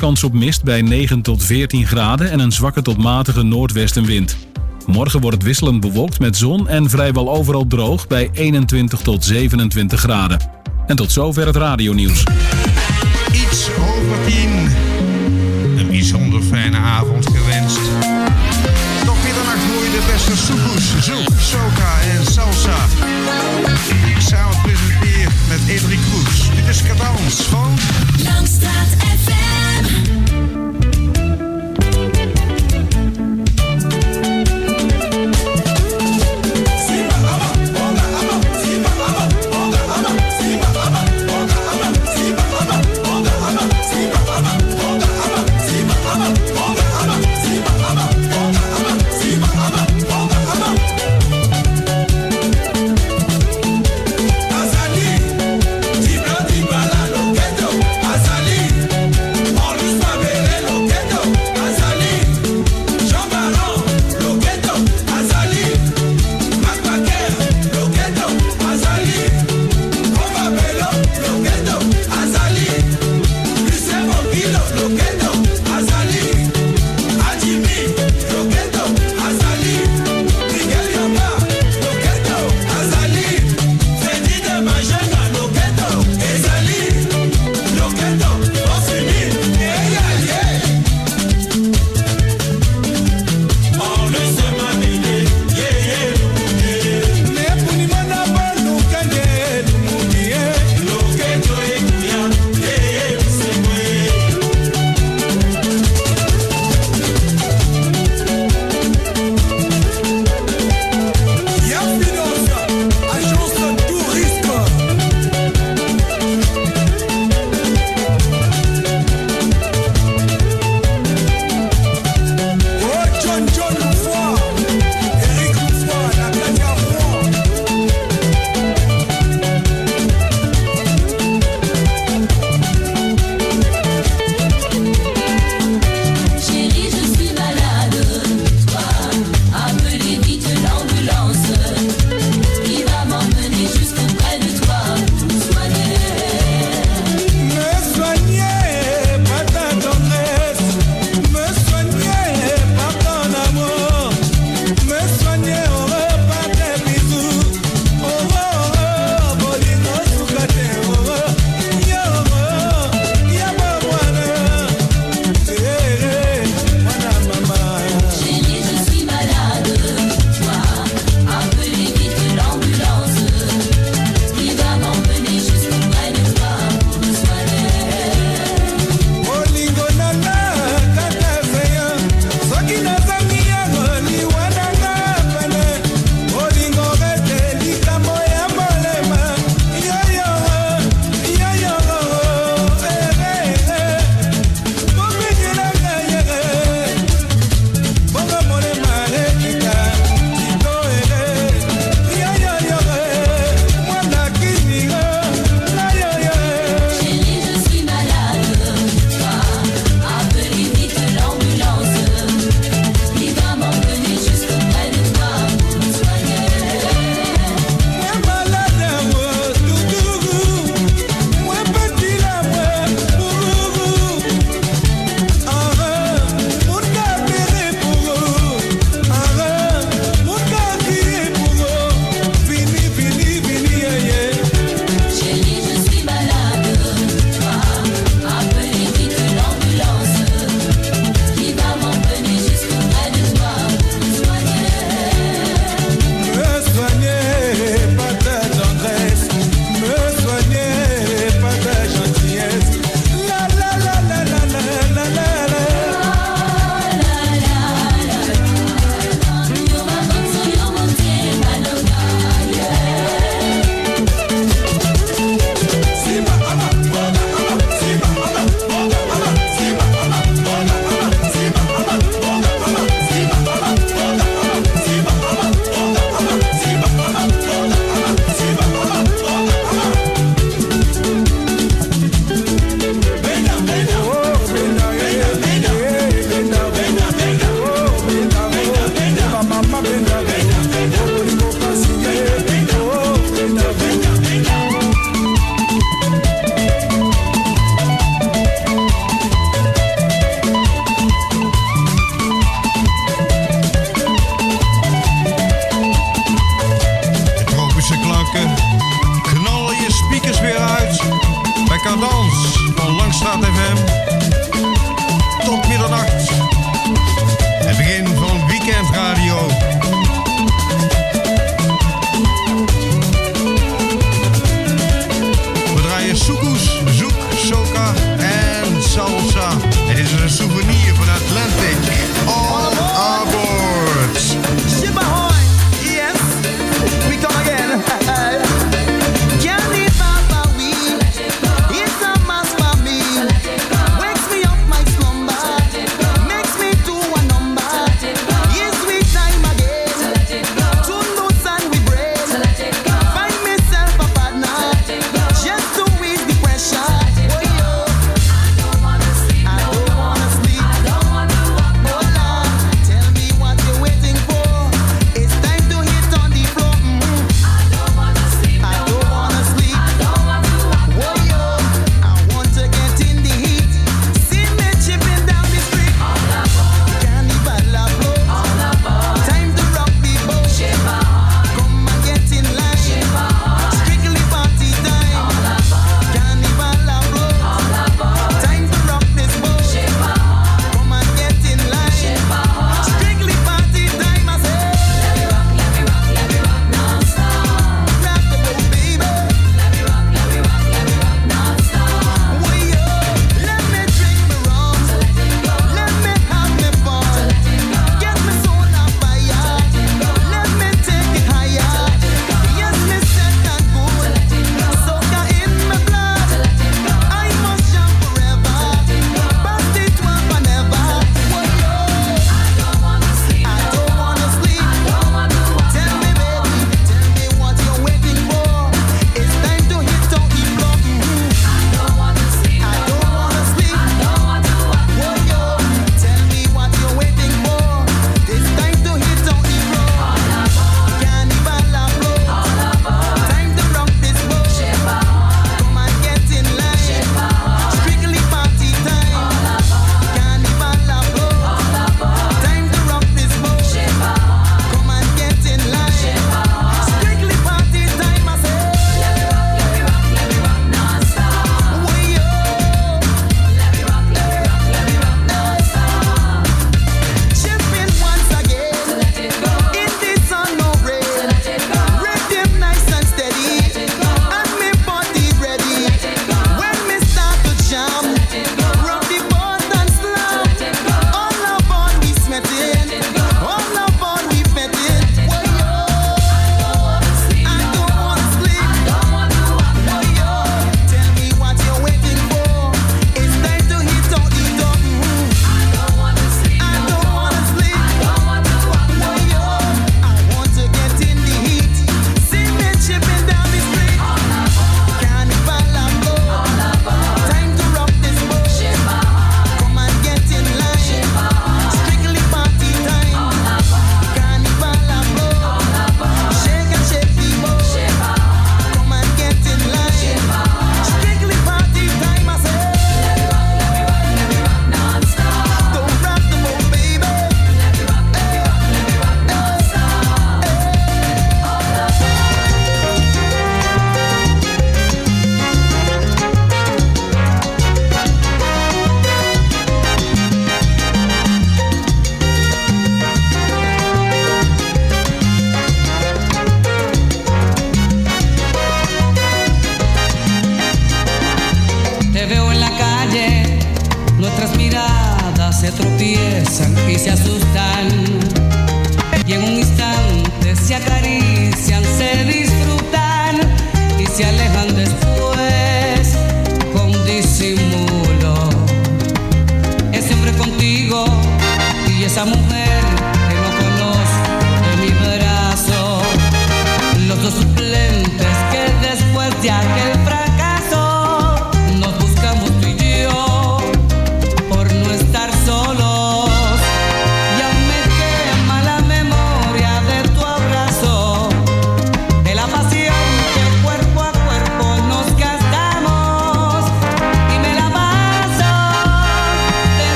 Kans op mist bij 9 tot 14 graden en een zwakke tot matige noordwestenwind. Morgen wordt het wisselend bewolkt met zon en vrijwel overal droog bij 21 tot 27 graden. En tot zover het radionieuws. Iets over tien. Een bijzonder fijne avond gewenst. Tot middernacht hoor je de beste soepoes, zoek, soca en salsa. Die ik samen presenteer met Edrie Kroes. Dit is Cadans van... Langstraat FM.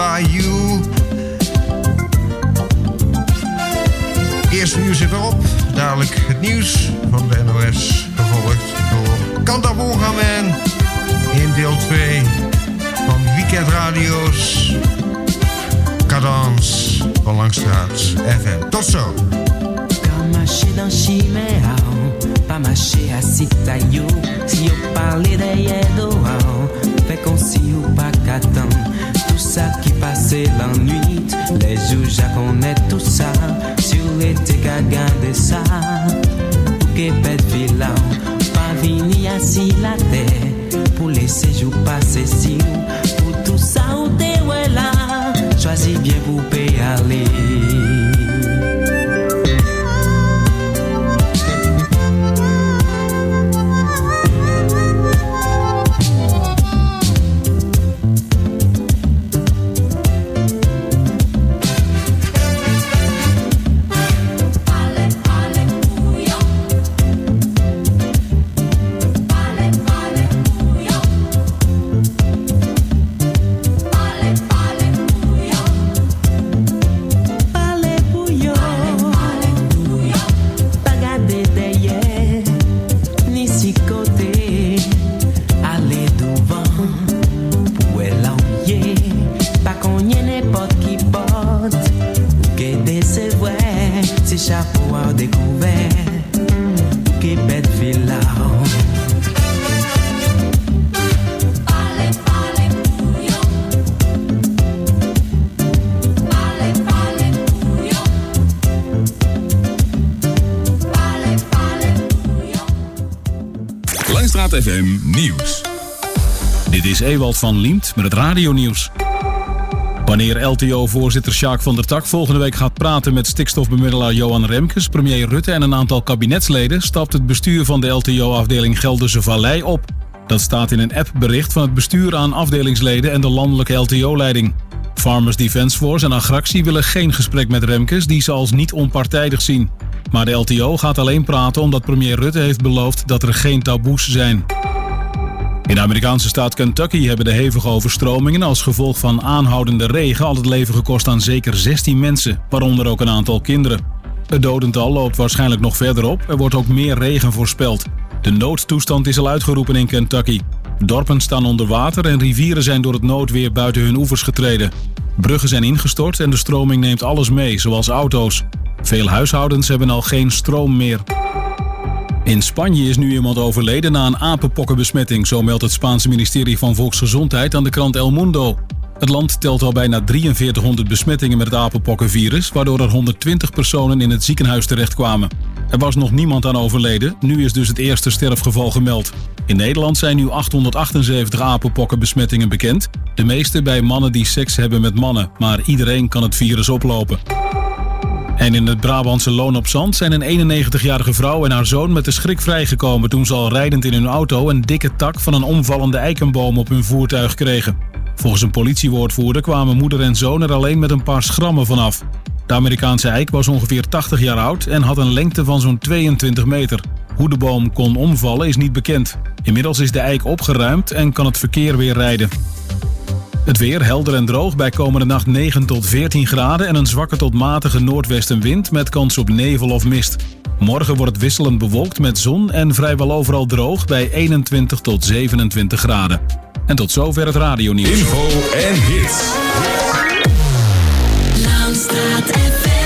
by you. Eerste uur zit erop. Dadelijk het nieuws van de NOS. Gevolgd door Kanta Man in deel 2 van Weekend Radio's. Cadans van Langstraat FM. Tot zo. pa mache a sita yo Si yo de yedo an Fek si sa ki pase lan nwit Le jou ja konet tout sa Sur ete ka gade sa Pou ke pet filan Pa vini asi la te Pou lese jou pase si Pou tout sa ou te we la Chwazi bien pou pe ale Ewald van Liemt met het radionieuws. Wanneer LTO-voorzitter Sjaak van der Tak volgende week gaat praten met stikstofbemiddelaar Johan Remkes, premier Rutte en een aantal kabinetsleden, stapt het bestuur van de LTO-afdeling Gelderse Vallei op. Dat staat in een appbericht van het bestuur aan afdelingsleden en de landelijke LTO-leiding. Farmers Defence Force en Agractie willen geen gesprek met Remkes, die ze als niet onpartijdig zien. Maar de LTO gaat alleen praten omdat premier Rutte heeft beloofd dat er geen taboes zijn. In de Amerikaanse staat Kentucky hebben de hevige overstromingen als gevolg van aanhoudende regen al het leven gekost aan zeker 16 mensen, waaronder ook een aantal kinderen. Het dodental loopt waarschijnlijk nog verder op, er wordt ook meer regen voorspeld. De noodtoestand is al uitgeroepen in Kentucky. Dorpen staan onder water en rivieren zijn door het noodweer buiten hun oevers getreden. Bruggen zijn ingestort en de stroming neemt alles mee, zoals auto's. Veel huishoudens hebben al geen stroom meer. In Spanje is nu iemand overleden na een apenpokkenbesmetting, zo meldt het Spaanse ministerie van Volksgezondheid aan de krant El Mundo. Het land telt al bijna 4300 besmettingen met het apenpokkenvirus, waardoor er 120 personen in het ziekenhuis terechtkwamen. Er was nog niemand aan overleden, nu is dus het eerste sterfgeval gemeld. In Nederland zijn nu 878 apenpokkenbesmettingen bekend, de meeste bij mannen die seks hebben met mannen, maar iedereen kan het virus oplopen. En in het Brabantse Loon op Zand zijn een 91-jarige vrouw en haar zoon met de schrik vrijgekomen toen ze al rijdend in hun auto een dikke tak van een omvallende eikenboom op hun voertuig kregen. Volgens een politiewoordvoerder kwamen moeder en zoon er alleen met een paar schrammen vanaf. De Amerikaanse eik was ongeveer 80 jaar oud en had een lengte van zo'n 22 meter. Hoe de boom kon omvallen is niet bekend. Inmiddels is de eik opgeruimd en kan het verkeer weer rijden. Het weer helder en droog bij komende nacht 9 tot 14 graden en een zwakke tot matige noordwestenwind met kans op nevel of mist. Morgen wordt het wisselend bewolkt met zon en vrijwel overal droog bij 21 tot 27 graden. En tot zover het radionieuws. Info en hits. Langstraat FM.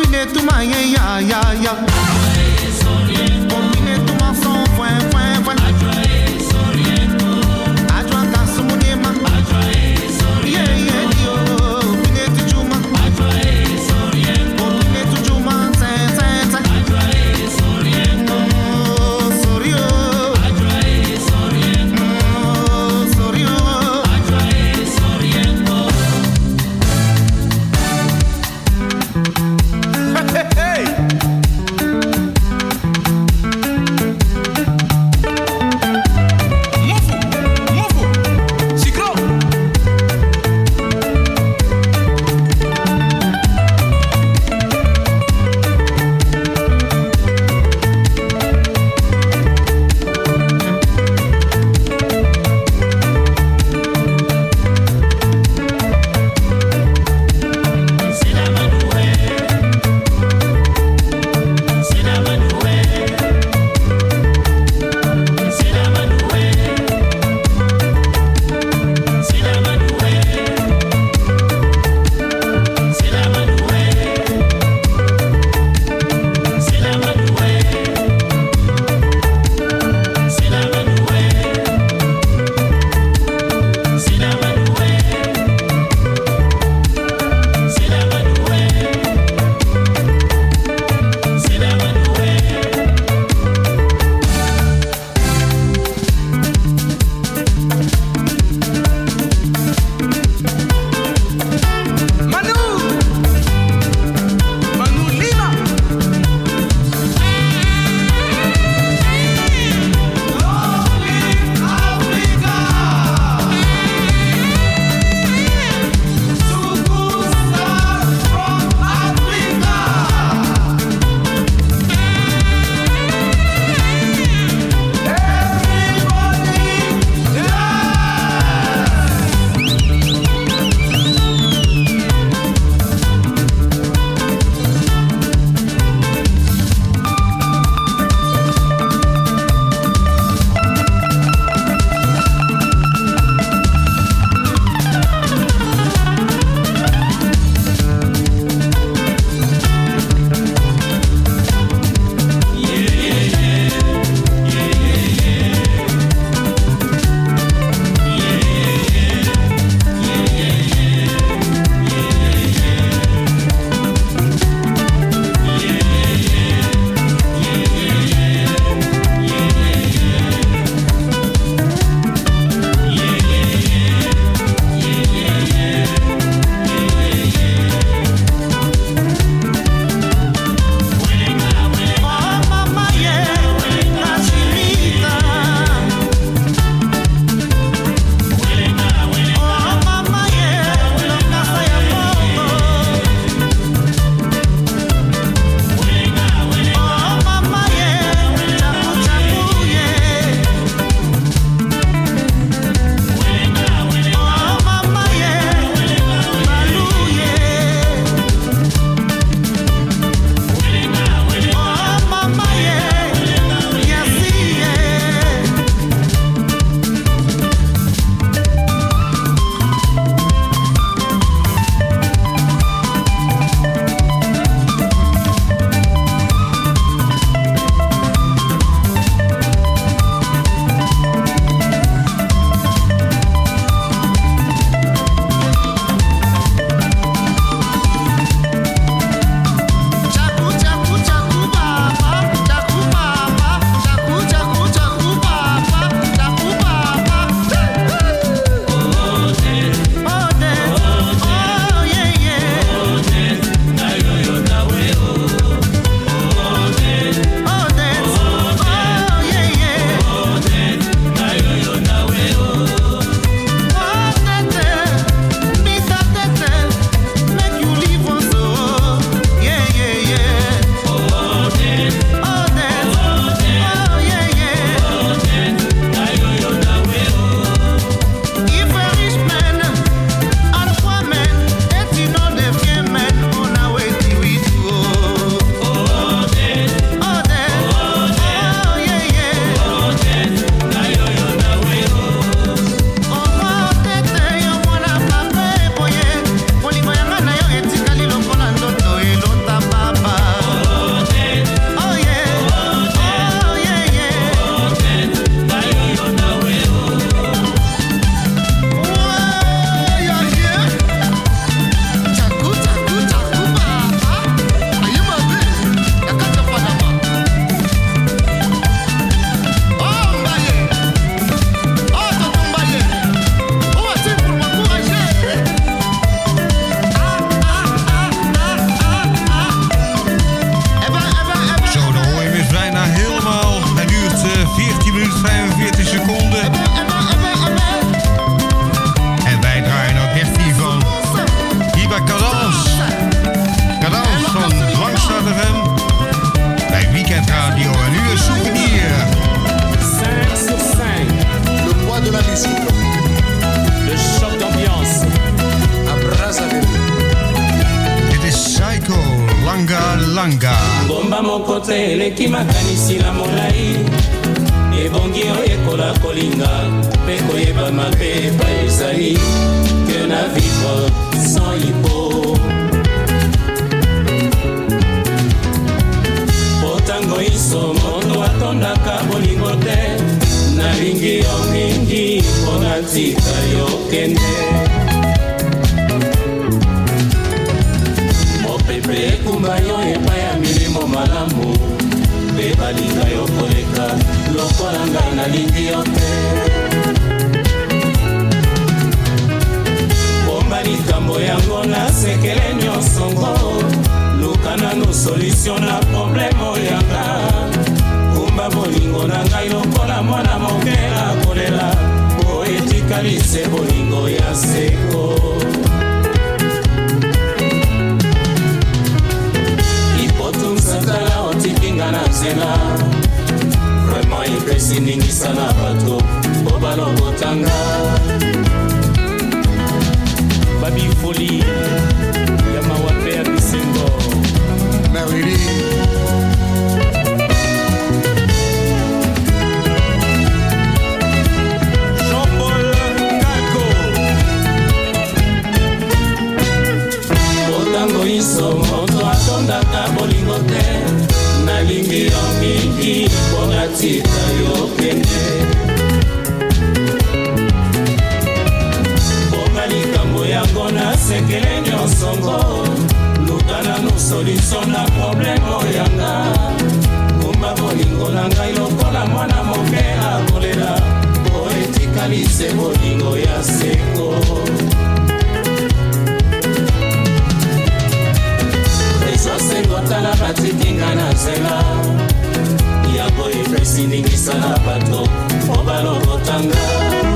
bile tuma ye ya ya ya. ntango iso moto atondaka bolingo te. Nalingi yo mingi mponga tika yo kende. Mponga likambo yango nasekele nyonsongo luka nanu solutio na probleme oyanga. Kumba bolingo na ngai lokola mwana moke akolela. Po etikali se bolingo ya seko. ezala batitinga na nzela. Yango efesi ndingisala bato. Po balobotanga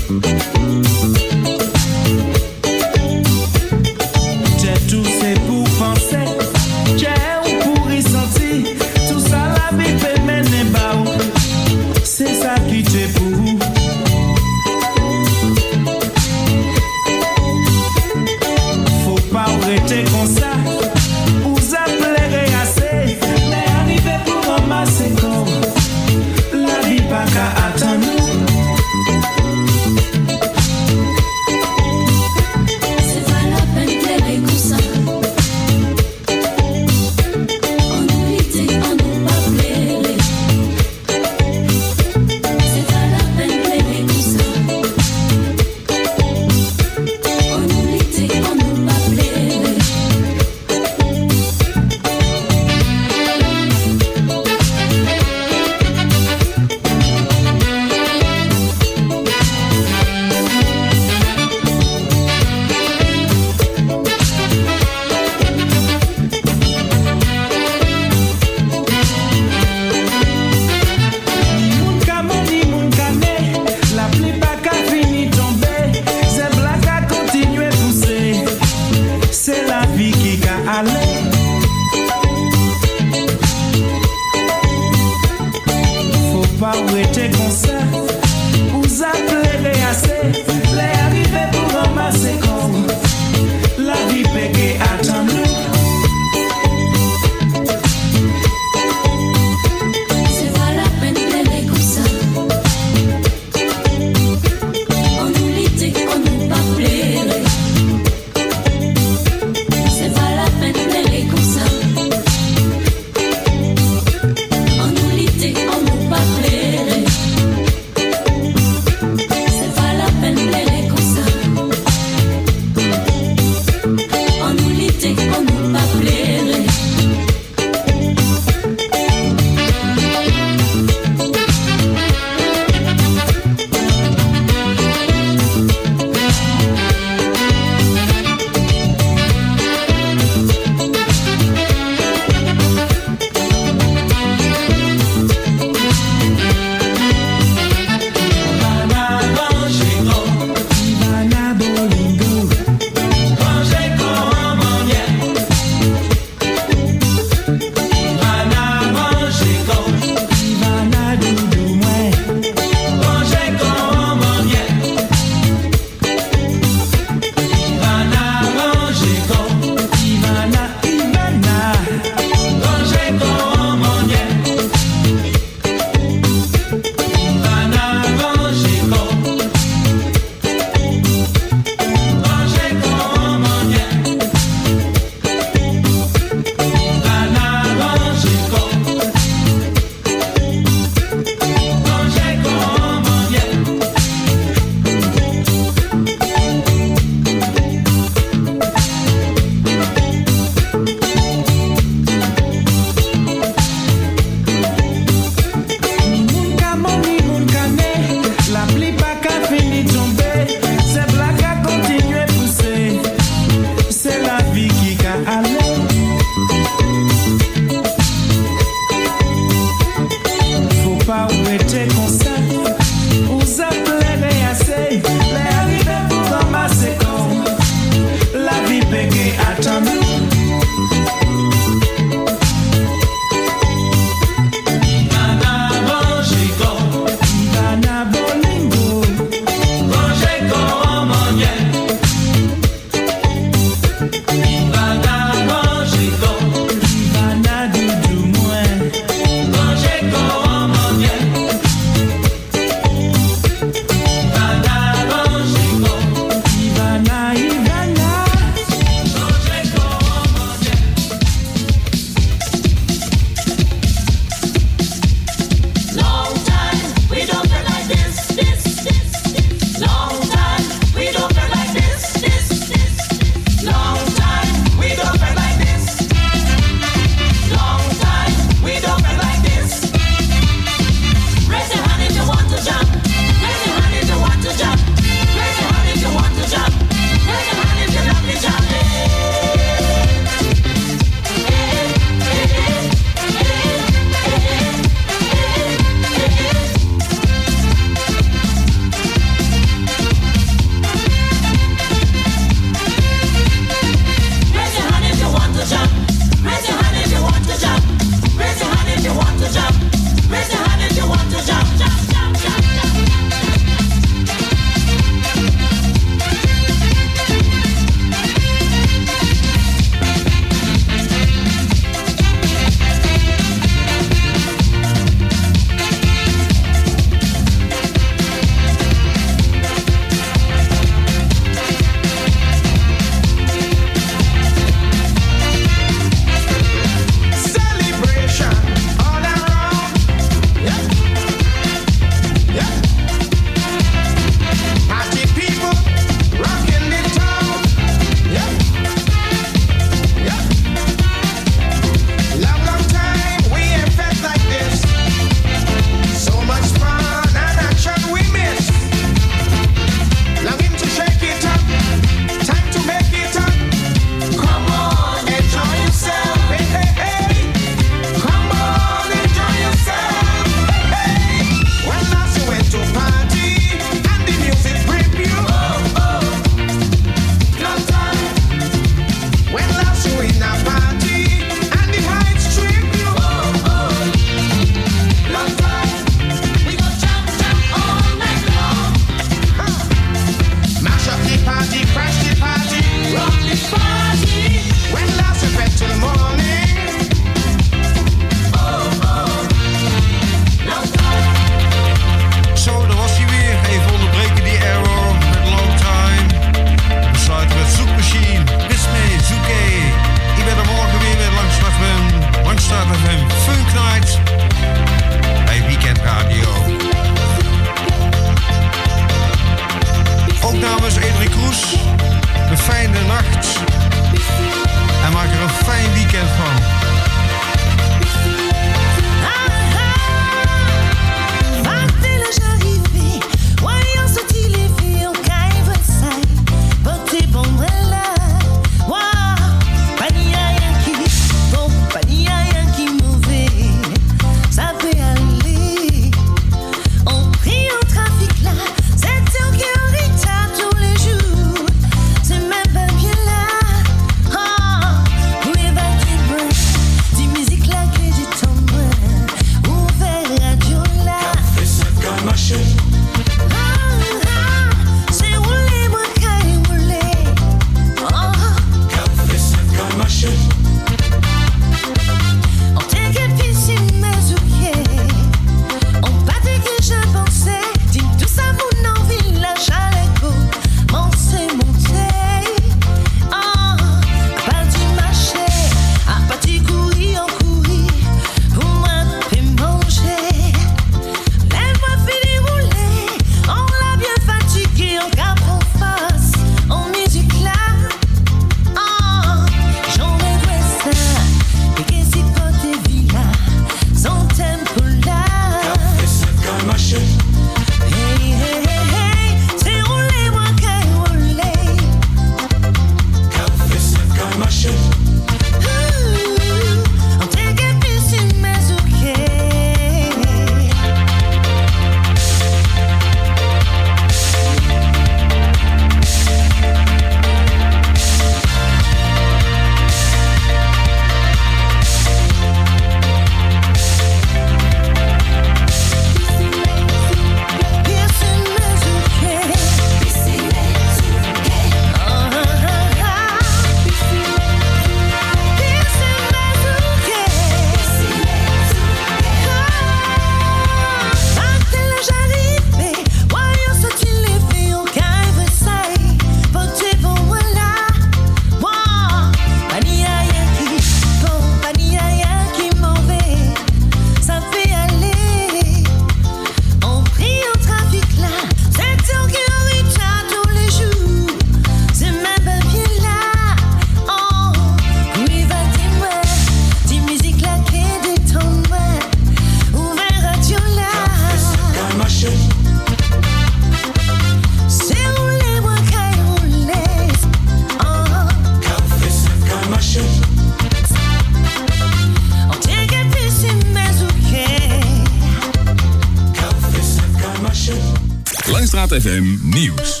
Nieuws.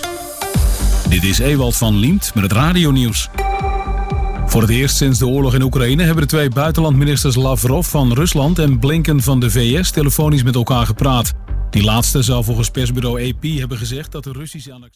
Dit is Ewald van Liemt met het radionieuws. Voor het eerst sinds de oorlog in Oekraïne hebben de twee buitenlandministers Lavrov van Rusland en Blinken van de VS telefonisch met elkaar gepraat. Die laatste zou volgens persbureau AP hebben gezegd dat de Russische.